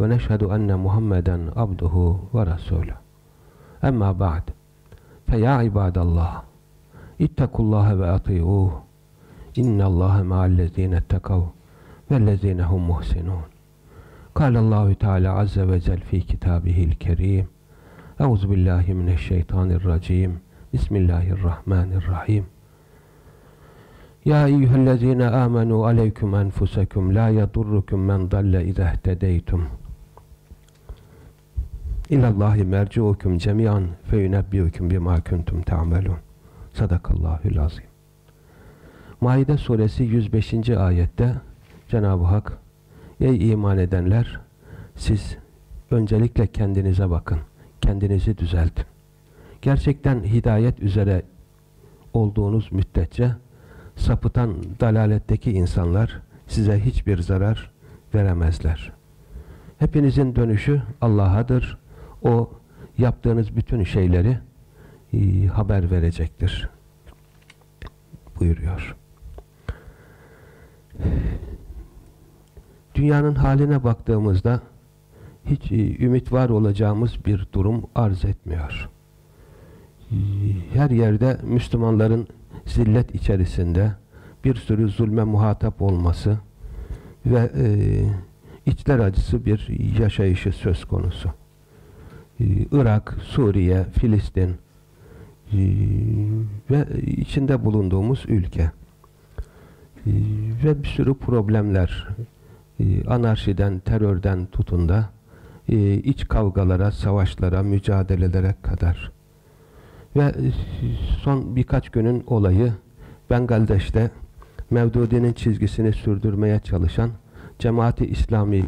ve neşhedü enne Muhammeden abduhu ve resuluh. Emma ba'd. Fe ya ibadallah. İttekullaha ve ati'uh. İnnallâhe ma'allezîne ettekav vellezîne hum muhsinûn. Kâlellâhu Teala azze ve cel fî kitâbihil kerîm. Euzu billahi mineşşeytanirracim. Bismillahirrahmanirrahim. Ya eyyühellezîne âmenû aleyküm enfusekum la yadurrukum men dalle izâ İlallahi merci'ukum cemiyan fe yunebbi'ukum bima kuntum ta'melun. Sadakallahül azim. Maide suresi 105. ayette Cenab-ı Hak Ey iman edenler siz öncelikle kendinize bakın. Kendinizi düzeltin. Gerçekten hidayet üzere olduğunuz müddetçe sapıtan dalaletteki insanlar size hiçbir zarar veremezler. Hepinizin dönüşü Allah'adır. O yaptığınız bütün şeyleri e, haber verecektir. Buyuruyor. Dünyanın haline baktığımızda hiç e, ümit var olacağımız bir durum arz etmiyor. Her yerde Müslümanların zillet içerisinde bir sürü zulme muhatap olması ve e, içler acısı bir yaşayışı söz konusu. Ee, Irak, Suriye, Filistin e, ve içinde bulunduğumuz ülke. E, ve bir sürü problemler e, anarşiden, terörden tutun da iç kavgalara, savaşlara, mücadelelere kadar. Ve son birkaç günün olayı Bengaldeş'te Mevdudi'nin çizgisini sürdürmeye çalışan Cemaati İslami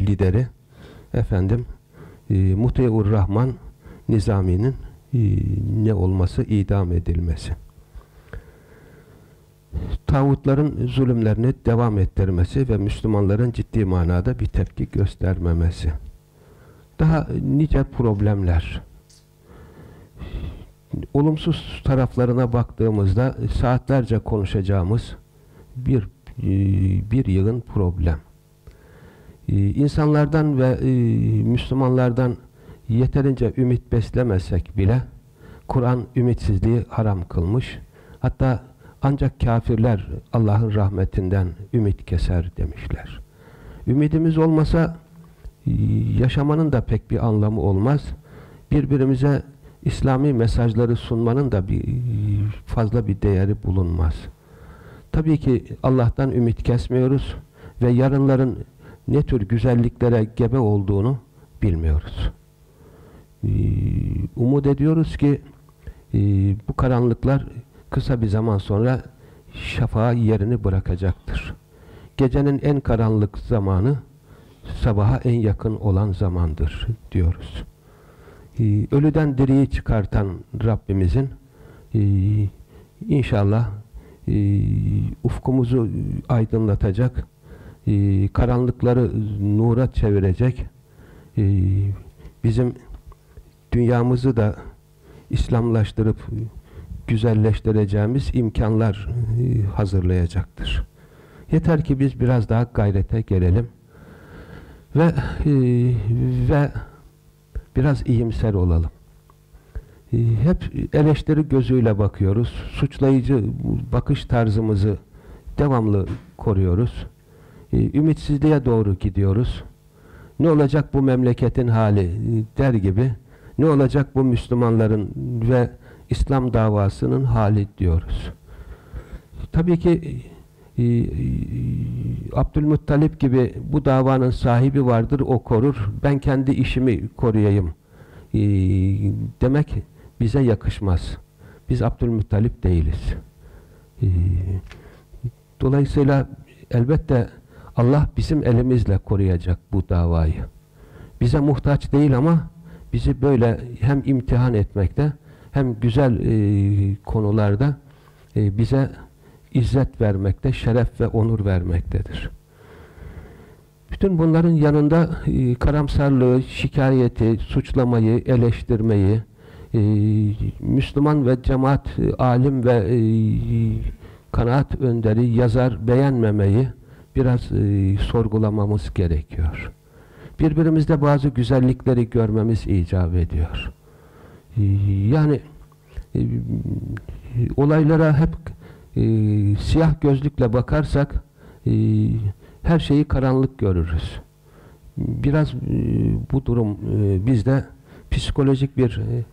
lideri efendim e, Rahman Nizami'nin e, ne olması? idam edilmesi. Tağutların zulümlerini devam ettirmesi ve Müslümanların ciddi manada bir tepki göstermemesi. Daha nice problemler. Olumsuz taraflarına baktığımızda saatlerce konuşacağımız bir e, bir yığın problem. Ee, insanlardan ve e, Müslümanlardan yeterince ümit beslemesek bile Kur'an ümitsizliği haram kılmış. Hatta ancak kafirler Allah'ın rahmetinden ümit keser demişler. Ümidimiz olmasa e, yaşamanın da pek bir anlamı olmaz. Birbirimize İslami mesajları sunmanın da bir fazla bir değeri bulunmaz. Tabii ki Allah'tan ümit kesmiyoruz ve yarınların ne tür güzelliklere gebe olduğunu bilmiyoruz. Ee, umut ediyoruz ki e, bu karanlıklar kısa bir zaman sonra şafağa yerini bırakacaktır. Gecenin en karanlık zamanı sabaha en yakın olan zamandır diyoruz. Ee, ölüden diriyi çıkartan Rabbimizin e, inşallah e, ufkumuzu aydınlatacak e, karanlıkları nura çevirecek e, bizim dünyamızı da İslamlaştırıp güzelleştireceğimiz imkanlar e, hazırlayacaktır. Yeter ki biz biraz daha gayrete gelelim ve e, ve biraz iyimser olalım. E, hep eleştiri gözüyle bakıyoruz. Suçlayıcı bakış tarzımızı devamlı koruyoruz. E, ümitsizliğe doğru gidiyoruz. Ne olacak bu memleketin hali e, der gibi ne olacak bu Müslümanların ve İslam davasının hali diyoruz. Tabii ki e, Abdülmuttalip gibi bu davanın sahibi vardır, o korur. Ben kendi işimi koruyayım demek bize yakışmaz. Biz Abdülmuttalip değiliz. Dolayısıyla elbette Allah bizim elimizle koruyacak bu davayı. bize muhtaç değil ama bizi böyle hem imtihan etmekte hem güzel e, konularda e, bize izzet vermekte, şeref ve onur vermektedir. Bütün bunların yanında e, karamsarlığı, şikayeti, suçlamayı, eleştirmeyi, e, Müslüman ve cemaat, e, alim ve e, kanaat önderi, yazar beğenmemeyi biraz e, sorgulamamız gerekiyor. Birbirimizde bazı güzellikleri görmemiz icap ediyor. E, yani e, olaylara hep e, siyah gözlükle bakarsak e, her şeyi karanlık görürüz. Biraz e, bu durum e, bizde psikolojik bir e,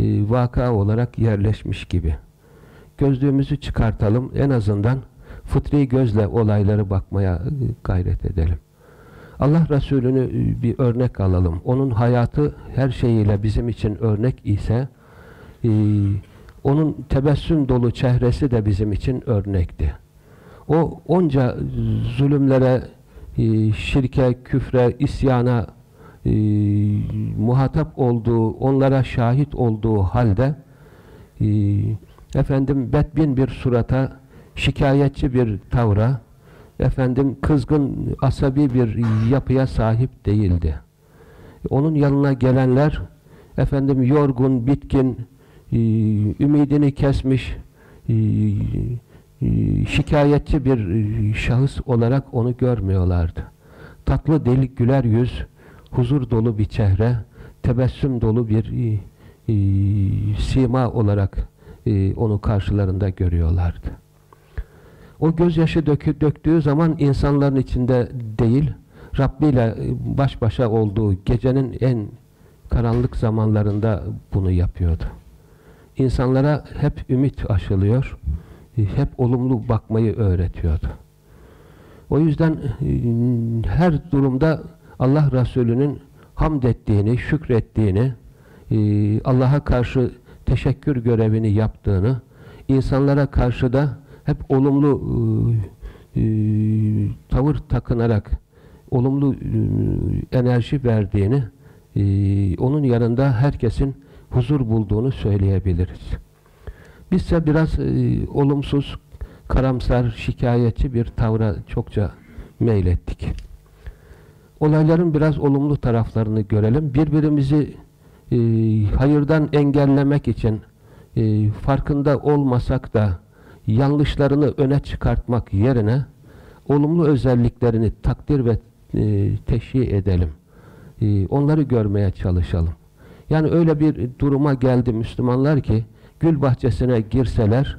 e, vaka olarak yerleşmiş gibi. Gözlüğümüzü çıkartalım, en azından fıtri gözle olayları bakmaya e, gayret edelim. Allah Resulü'nü e, bir örnek alalım. Onun hayatı her şeyiyle bizim için örnek ise e, onun tebessüm dolu çehresi de bizim için örnekti. O onca zulümlere, e, şirke, küfre, isyana e, muhatap olduğu, onlara şahit olduğu halde e, efendim bedbin bir surata, şikayetçi bir tavra, efendim kızgın, asabi bir yapıya sahip değildi. Onun yanına gelenler efendim yorgun, bitkin, e, ümidini kesmiş, e, e, şikayetçi bir şahıs olarak onu görmüyorlardı. Tatlı delik güler yüz, huzur dolu bir çehre, tebessüm dolu bir sima olarak onu karşılarında görüyorlardı. O gözyaşı dökü, döktüğü zaman insanların içinde değil, Rabbi ile baş başa olduğu gecenin en karanlık zamanlarında bunu yapıyordu. İnsanlara hep ümit aşılıyor, hep olumlu bakmayı öğretiyordu. O yüzden e, her durumda Allah Resulü'nün hamd ettiğini, şükrettiğini, e, Allah'a karşı teşekkür görevini yaptığını, insanlara karşı da hep olumlu e, tavır takınarak olumlu enerji verdiğini, onun yanında herkesin huzur bulduğunu söyleyebiliriz. Bizse biraz e, olumsuz, karamsar, şikayetçi bir tavra çokça meylettik. Olayların biraz olumlu taraflarını görelim. Birbirimizi e, hayırdan engellemek için e, farkında olmasak da yanlışlarını öne çıkartmak yerine olumlu özelliklerini takdir ve e, teşhir edelim. E, onları görmeye çalışalım. Yani öyle bir duruma geldi Müslümanlar ki gül bahçesine girseler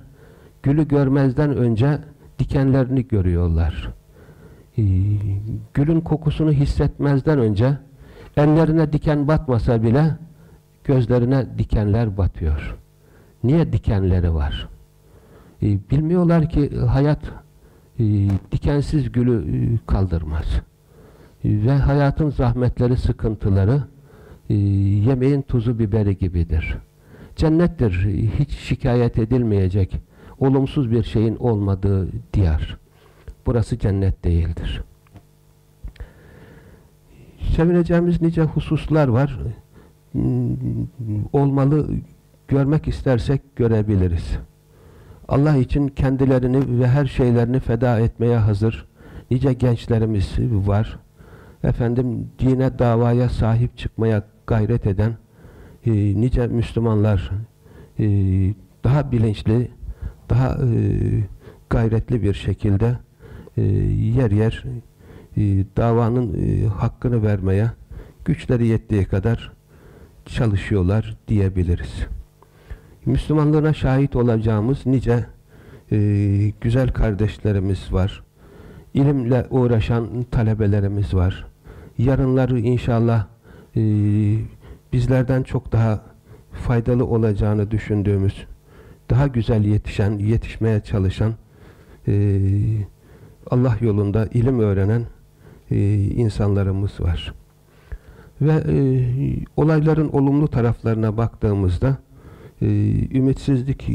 gülü görmezden önce dikenlerini görüyorlar. Ee, gülün kokusunu hissetmezden önce ellerine diken batmasa bile gözlerine dikenler batıyor. Niye dikenleri var? Ee, bilmiyorlar ki hayat e, dikensiz gülü e, kaldırmaz. Ve hayatın zahmetleri, sıkıntıları e, yemeğin tuzu biberi gibidir. Cennettir. Hiç şikayet edilmeyecek, olumsuz bir şeyin olmadığı diyar. Burası cennet değildir. Sevineceğimiz nice hususlar var. Olmalı, görmek istersek görebiliriz. Allah için kendilerini ve her şeylerini feda etmeye hazır nice gençlerimiz var. Efendim dine davaya sahip çıkmaya gayret eden e, nice Müslümanlar e, daha bilinçli, daha e, gayretli bir şekilde e, yer yer e, davanın e, hakkını vermeye güçleri yettiği kadar çalışıyorlar diyebiliriz. Müslümanlığına şahit olacağımız nice e, güzel kardeşlerimiz var. İlimle uğraşan talebelerimiz var. Yarınları inşallah e, bizlerden çok daha faydalı olacağını düşündüğümüz, daha güzel yetişen, yetişmeye çalışan, e, Allah yolunda ilim öğrenen e, insanlarımız var. Ve e, olayların olumlu taraflarına baktığımızda, e, ümitsizlik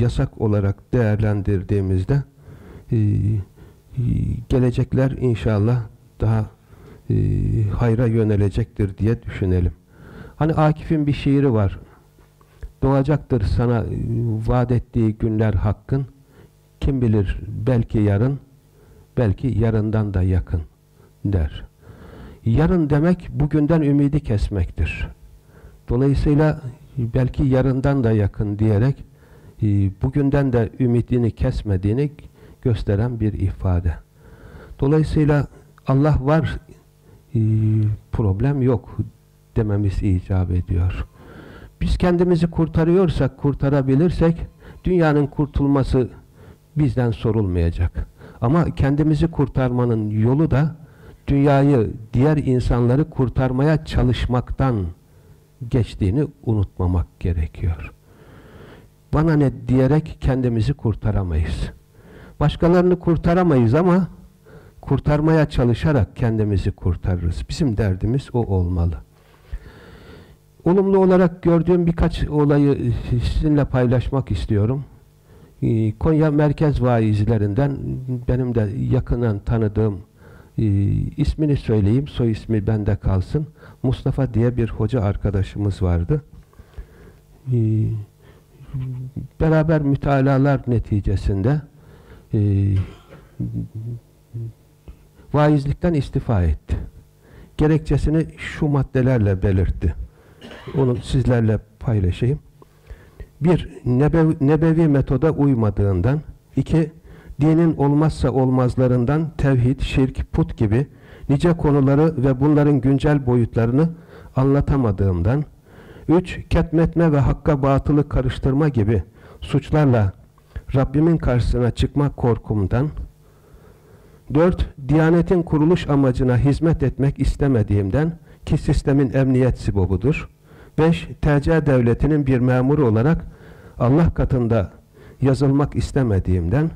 yasak olarak değerlendirdiğimizde, e, gelecekler inşallah daha e, hayra yönelecektir diye düşünelim. Hani Akif'in bir şiiri var. Doğacaktır sana e, vaat ettiği günler hakkın. Kim bilir belki yarın, belki yarından da yakın der. Yarın demek bugünden ümidi kesmektir. Dolayısıyla belki yarından da yakın diyerek e, bugünden de ümidini kesmediğini gösteren bir ifade. Dolayısıyla Allah var e, problem yok dememiz icap ediyor. Biz kendimizi kurtarıyorsak, kurtarabilirsek dünyanın kurtulması bizden sorulmayacak. Ama kendimizi kurtarmanın yolu da dünyayı, diğer insanları kurtarmaya çalışmaktan geçtiğini unutmamak gerekiyor. Bana ne diyerek kendimizi kurtaramayız. Başkalarını kurtaramayız ama kurtarmaya çalışarak kendimizi kurtarırız. Bizim derdimiz o olmalı. Olumlu olarak gördüğüm birkaç olayı sizinle paylaşmak istiyorum. Ee, Konya merkez vaizlerinden benim de yakından tanıdığım e, ismini söyleyeyim, soy ismi bende kalsın. Mustafa diye bir hoca arkadaşımız vardı. E, beraber mütalalar neticesinde e, vaizlikten istifa etti. Gerekçesini şu maddelerle belirtti. Onu sizlerle paylaşayım. Bir, nebevi, nebevi metoda uymadığından. iki dinin olmazsa olmazlarından tevhid, şirk, put gibi nice konuları ve bunların güncel boyutlarını anlatamadığımdan. Üç, ketmetme ve hakka batılı karıştırma gibi suçlarla Rabbimin karşısına çıkma korkumdan. Dört, Diyanetin kuruluş amacına hizmet etmek istemediğimden ki sistemin emniyet sibobudur. Beş, TC devletinin bir memuru olarak Allah katında yazılmak istemediğimden.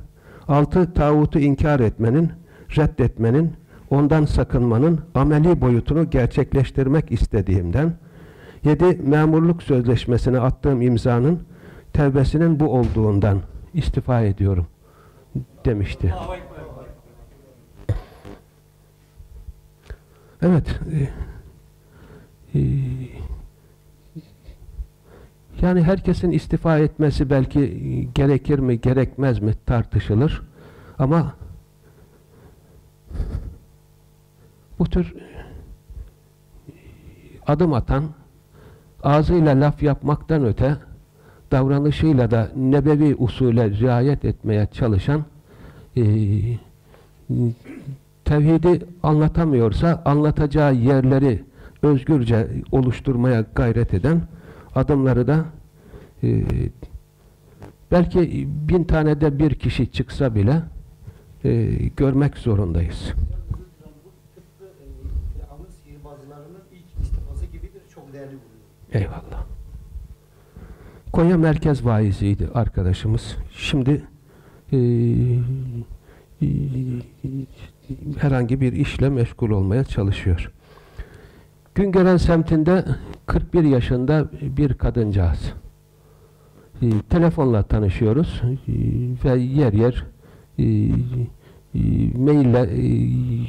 Altı, tağutu inkar etmenin, reddetmenin, ondan sakınmanın ameli boyutunu gerçekleştirmek istediğimden. Yedi, memurluk sözleşmesine attığım imzanın tevbesinin bu olduğundan istifa ediyorum demişti. Evet. E, e, yani herkesin istifa etmesi belki gerekir mi, gerekmez mi tartışılır. Ama bu tür adım atan, ağzıyla laf yapmaktan öte, davranışıyla da nebevi usule riayet etmeye çalışan e, tevhidi anlatamıyorsa anlatacağı yerleri özgürce oluşturmaya gayret eden adımları da e, belki bin tane de bir kişi çıksa bile e, görmek zorundayız. Eyvallah. Konya merkez vaiziydi arkadaşımız. Şimdi e, e, herhangi bir işle meşgul olmaya çalışıyor. Güngören semtinde 41 yaşında bir kadıncağız. E, telefonla tanışıyoruz e, ve yer yer e, e, maille e,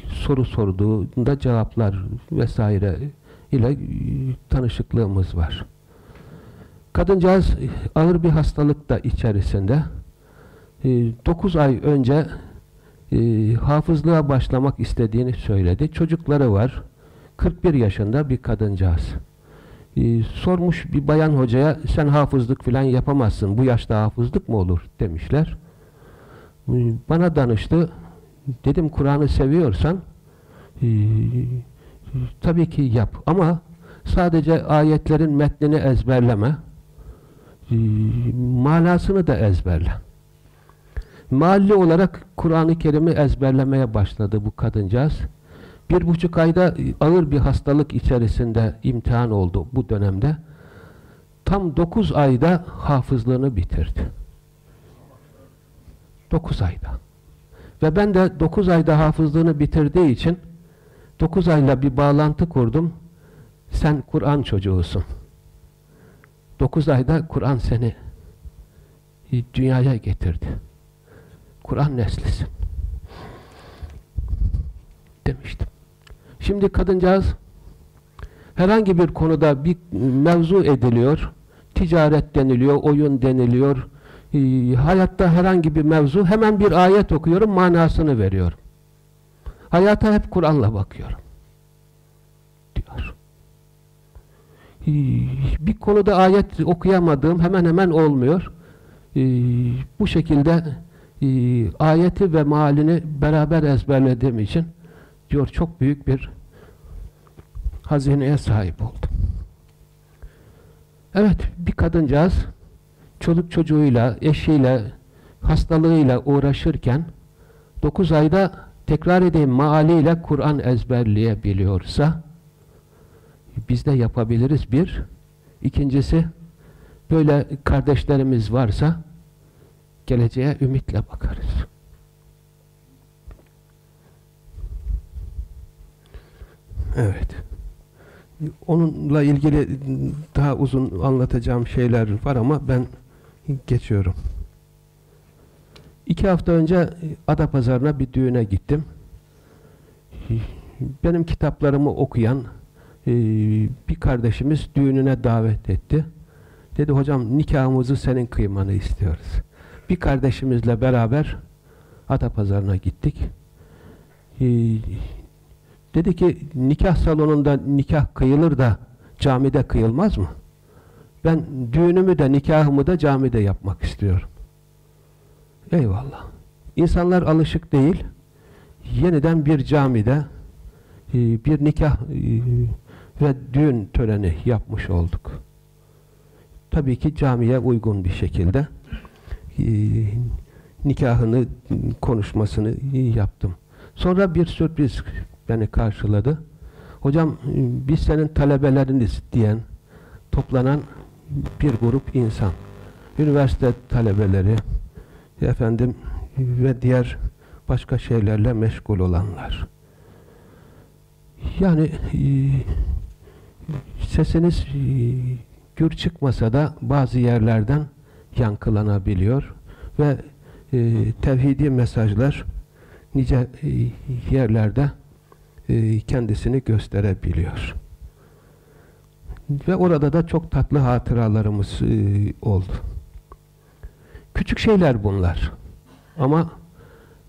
soru sorduğunda cevaplar vesaire ile e, tanışıklığımız var. Kadıncağız ağır bir hastalık da içerisinde. E, 9 ay önce e, hafızlığa başlamak istediğini söyledi. Çocukları var. 41 yaşında bir kadıncağız. Ee, sormuş bir bayan hocaya sen hafızlık falan yapamazsın. Bu yaşta hafızlık mı olur demişler. Ee, bana danıştı. Dedim Kur'an'ı seviyorsan e, tabii ki yap ama sadece ayetlerin metnini ezberleme. E, manasını da ezberle. Mahalli olarak Kur'an-ı Kerim'i ezberlemeye başladı bu kadıncağız. Bir buçuk ayda ağır bir hastalık içerisinde imtihan oldu bu dönemde. Tam dokuz ayda hafızlığını bitirdi. Dokuz ayda. Ve ben de dokuz ayda hafızlığını bitirdiği için dokuz ayla bir bağlantı kurdum. Sen Kur'an çocuğusun. Dokuz ayda Kur'an seni dünyaya getirdi. Kur'an neslisin. Demiştim. Şimdi kadıncağız herhangi bir konuda bir mevzu ediliyor, ticaret deniliyor, oyun deniliyor, e, hayatta herhangi bir mevzu, hemen bir ayet okuyorum, manasını veriyorum. Hayata hep Kur'an'la bakıyorum. Diyor. E, bir konuda ayet okuyamadığım hemen hemen olmuyor. E, bu şekilde e, ayeti ve malini beraber ezberlediğim için diyor çok büyük bir hazineye sahip oldum. Evet, bir kadıncağız çoluk çocuğuyla, eşiyle, hastalığıyla uğraşırken 9 ayda tekrar edeyim maaliyle Kur'an ezberleyebiliyorsa biz de yapabiliriz bir. İkincisi böyle kardeşlerimiz varsa geleceğe ümitle bakarız. Evet. Onunla ilgili daha uzun anlatacağım şeyler var ama ben geçiyorum. İki hafta önce Adapazarı'na bir düğüne gittim. Benim kitaplarımı okuyan e, bir kardeşimiz düğününe davet etti. Dedi hocam nikahımızı senin kıymanı istiyoruz. Bir kardeşimizle beraber Adapazarı'na gittik. Dedi ki nikah salonunda nikah kıyılır da camide kıyılmaz mı? Ben düğünümü de nikahımı da camide yapmak istiyorum. Eyvallah. İnsanlar alışık değil. Yeniden bir camide e, bir nikah e, ve düğün töreni yapmış olduk. Tabii ki camiye uygun bir şekilde e, nikahını konuşmasını yaptım. Sonra bir sürpriz beni karşıladı. Hocam biz senin talebeleriniz diyen toplanan bir grup insan. Üniversite talebeleri, efendim ve diğer başka şeylerle meşgul olanlar. Yani e, sesiniz e, gür çıkmasa da bazı yerlerden yankılanabiliyor ve e, tevhidi mesajlar nice e, yerlerde e, kendisini gösterebiliyor. Ve orada da çok tatlı hatıralarımız e, oldu. Küçük şeyler bunlar. Ama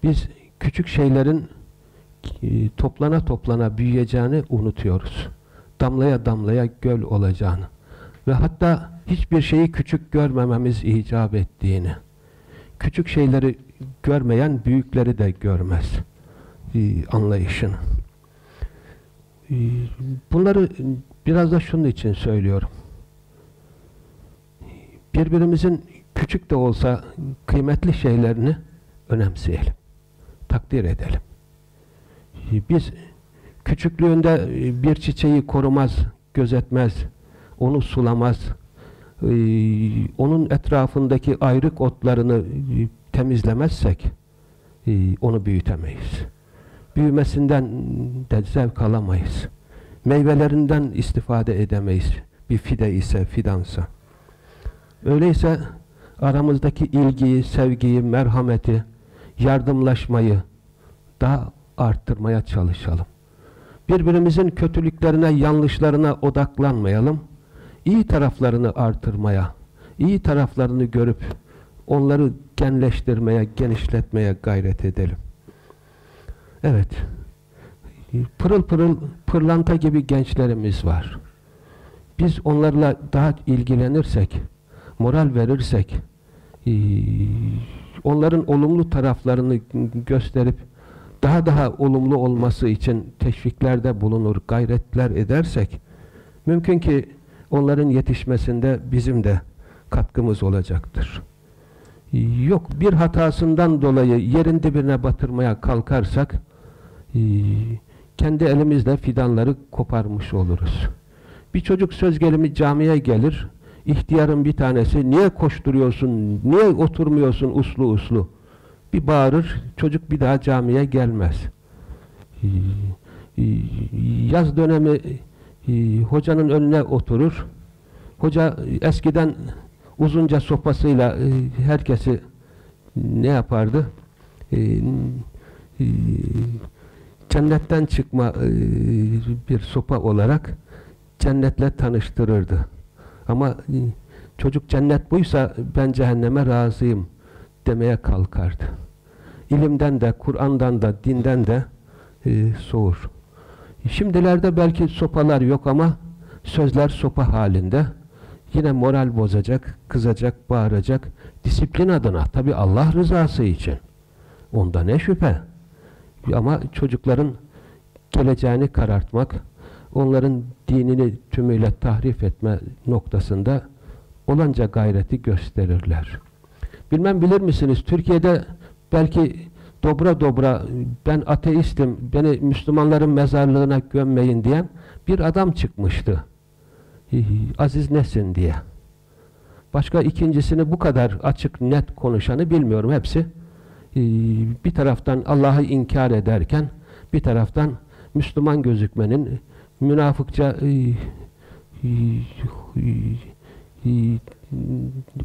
biz küçük şeylerin e, toplana toplana büyüyeceğini unutuyoruz. Damlaya damlaya göl olacağını ve hatta hiçbir şeyi küçük görmememiz icap ettiğini. Küçük şeyleri görmeyen büyükleri de görmez anlayışını. E, bunları biraz da şunun için söylüyorum. Birbirimizin küçük de olsa kıymetli şeylerini önemseyelim. Takdir edelim. Biz küçüklüğünde bir çiçeği korumaz, gözetmez, onu sulamaz, onun etrafındaki ayrık otlarını temizlemezsek onu büyütemeyiz. Büyümesinden de zevk alamayız. Meyvelerinden istifade edemeyiz. Bir fide ise, fidansa. Öyleyse aramızdaki ilgiyi, sevgiyi, merhameti, yardımlaşmayı daha arttırmaya çalışalım. Birbirimizin kötülüklerine, yanlışlarına odaklanmayalım. İyi taraflarını artırmaya, iyi taraflarını görüp onları genleştirmeye, genişletmeye gayret edelim. Evet. Pırıl pırıl pırlanta gibi gençlerimiz var. Biz onlarla daha ilgilenirsek, moral verirsek, e, onların olumlu taraflarını gösterip daha daha olumlu olması için teşviklerde bulunur, gayretler edersek, mümkün ki onların yetişmesinde bizim de katkımız olacaktır. Yok, bir hatasından dolayı yerin dibine batırmaya kalkarsak, kendi elimizle fidanları koparmış oluruz. Bir çocuk söz gelimi camiye gelir, ihtiyarın bir tanesi niye koşturuyorsun, niye oturmuyorsun uslu uslu? Bir bağırır, çocuk bir daha camiye gelmez. Ee, e, yaz dönemi e, hocanın önüne oturur. Hoca eskiden uzunca sopasıyla e, herkesi ne yapardı? Cennetten çıkma e, bir sopa olarak cennetle tanıştırırdı. Ama e, çocuk cennet buysa ben cehenneme razıyım demeye kalkardı. İlimden de, Kur'an'dan da, dinden de e, soğur. Şimdilerde belki sopalar yok ama sözler sopa halinde. Yine moral bozacak, kızacak, bağıracak. Disiplin adına, tabi Allah rızası için. Onda ne şüphe. Ama çocukların geleceğini karartmak, onların dinini tümüyle tahrif etme noktasında olanca gayreti gösterirler. Bilmem bilir misiniz, Türkiye'de belki dobra dobra ben ateistim, beni Müslümanların mezarlığına gömmeyin diyen bir adam çıkmıştı. Aziz Nesin diye. Başka ikincisini bu kadar açık net konuşanı bilmiyorum. Hepsi bir taraftan Allah'ı inkar ederken bir taraftan Müslüman gözükmenin münafıkça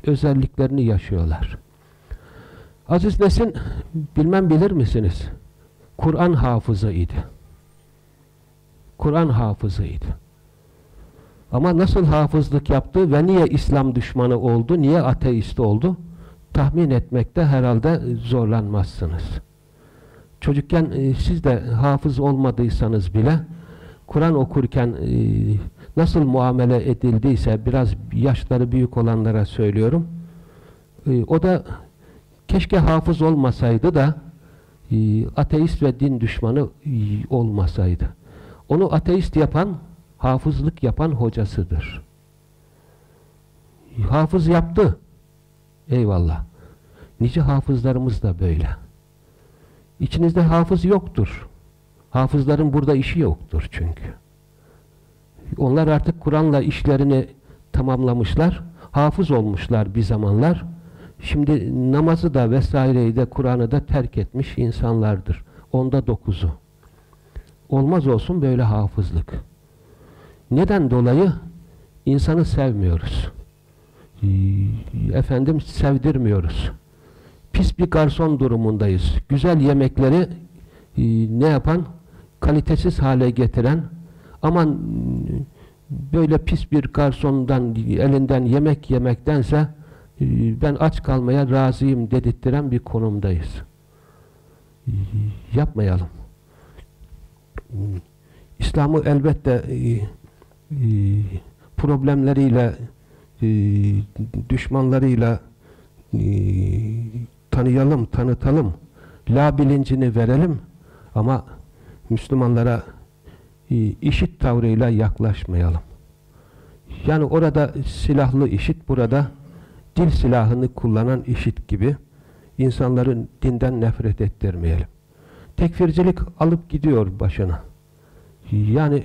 özelliklerini yaşıyorlar. Aziz Nesin bilmem bilir misiniz? Kur'an hafızıydı. Kur'an hafızıydı. Ama nasıl hafızlık yaptı ve niye İslam düşmanı oldu, niye ateist oldu? Tahmin etmekte herhalde zorlanmazsınız. Çocukken e, siz de hafız olmadıysanız bile Kur'an okurken e, nasıl muamele edildiyse biraz yaşları büyük olanlara söylüyorum. E, o da keşke hafız olmasaydı da ateist ve din düşmanı olmasaydı. Onu ateist yapan, hafızlık yapan hocasıdır. Hafız yaptı. Eyvallah. Nice hafızlarımız da böyle. İçinizde hafız yoktur. Hafızların burada işi yoktur çünkü. Onlar artık Kur'an'la işlerini tamamlamışlar. Hafız olmuşlar bir zamanlar. Şimdi namazı da vesaireyi de Kur'an'ı da terk etmiş insanlardır. Onda dokuzu. Olmaz olsun böyle hafızlık. Neden dolayı? insanı sevmiyoruz. Ee, efendim sevdirmiyoruz. Pis bir garson durumundayız. Güzel yemekleri e, ne yapan? Kalitesiz hale getiren aman böyle pis bir garsondan elinden yemek yemektense e, ben aç kalmaya razıyım dedirttiren bir konumdayız. E, yapmayalım. İslam'ı elbette e, problemleriyle düşmanlarıyla tanıyalım, tanıtalım. La bilincini verelim ama Müslümanlara işit tavrıyla yaklaşmayalım. Yani orada silahlı işit, burada dil silahını kullanan işit gibi insanların dinden nefret ettirmeyelim. Tekfircilik alıp gidiyor başına. Yani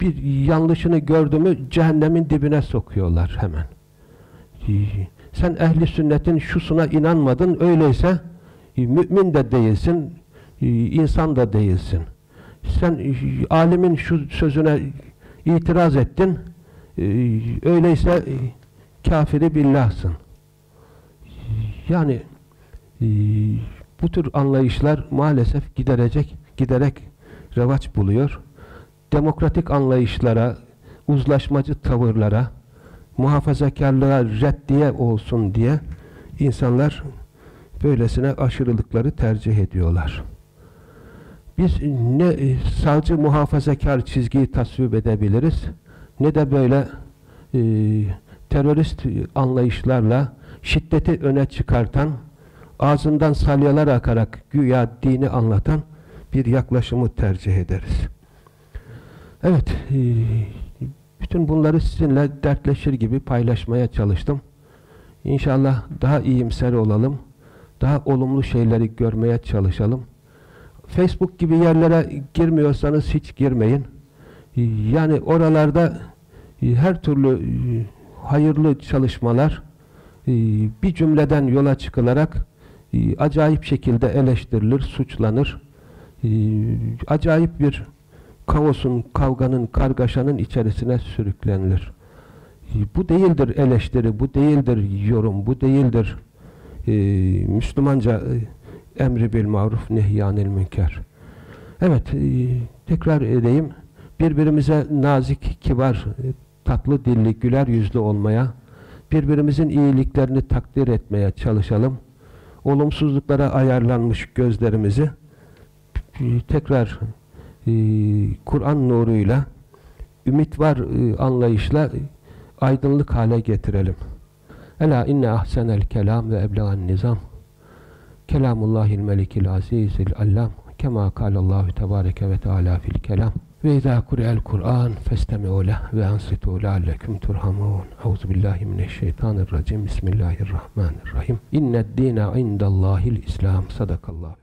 bir yanlışını gördü mü cehennemin dibine sokuyorlar hemen. Sen ehli sünnetin şusuna inanmadın, öyleyse mümin de değilsin, insan da değilsin. Sen alimin şu sözüne itiraz ettin, öyleyse kafiri billahsın. Yani e, bu tür anlayışlar maalesef giderecek, giderek revaç buluyor. Demokratik anlayışlara, uzlaşmacı tavırlara, muhafazakarlığa reddiye olsun diye insanlar böylesine aşırılıkları tercih ediyorlar. Biz ne e, sadece muhafazakar çizgiyi tasvip edebiliriz ne de böyle e, terörist anlayışlarla şiddeti öne çıkartan, ağzından salyalar akarak güya dini anlatan bir yaklaşımı tercih ederiz. Evet, e, bütün bunları sizinle dertleşir gibi paylaşmaya çalıştım. İnşallah daha iyimser olalım, daha olumlu şeyleri görmeye çalışalım. Facebook gibi yerlere girmiyorsanız hiç girmeyin. E, yani oralarda e, her türlü hayırlı çalışmalar, ee, bir cümleden yola çıkılarak e, acayip şekilde eleştirilir, suçlanır. Acayip bir kaosun, kavganın, kargaşanın içerisine sürüklenilir. Ee, bu değildir eleştiri, bu değildir yorum, bu değildir Müslümanca e, emri bil maruf, nehyanil münker. Evet, e, tekrar edeyim. Birbirimize nazik, kibar, e, tatlı dilli, güler yüzlü olmaya, birbirimizin iyiliklerini takdir etmeye çalışalım. Olumsuzluklara ayarlanmış gözlerimizi e, tekrar e, Kur'an nuruyla, ümit var e, anlayışla aydınlık hale getirelim. Ela inne ahsenel kelam ve eblegan nizam. Kelamullahil melikil azizil allam. Kema kalallahu tebareke ve teala fil kelam. Ve izâ kure'el Kur'an festemi'u leh ve ansitû leallekum turhamun. Euzu billahi mineşşeytanirracim. Bismillahirrahmanirrahim. İnned dîne indallâhil İslam. Sadakallahu.